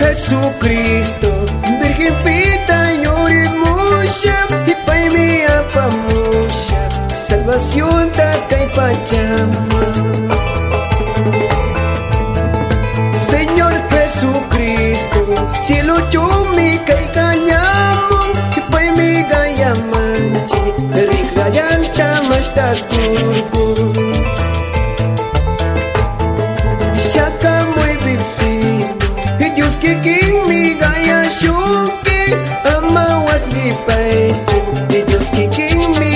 Jesucristo Virgen pita llori mucha Y pa' mía Salvación taca y pachama making me gaya shuki amma was lipay kicking me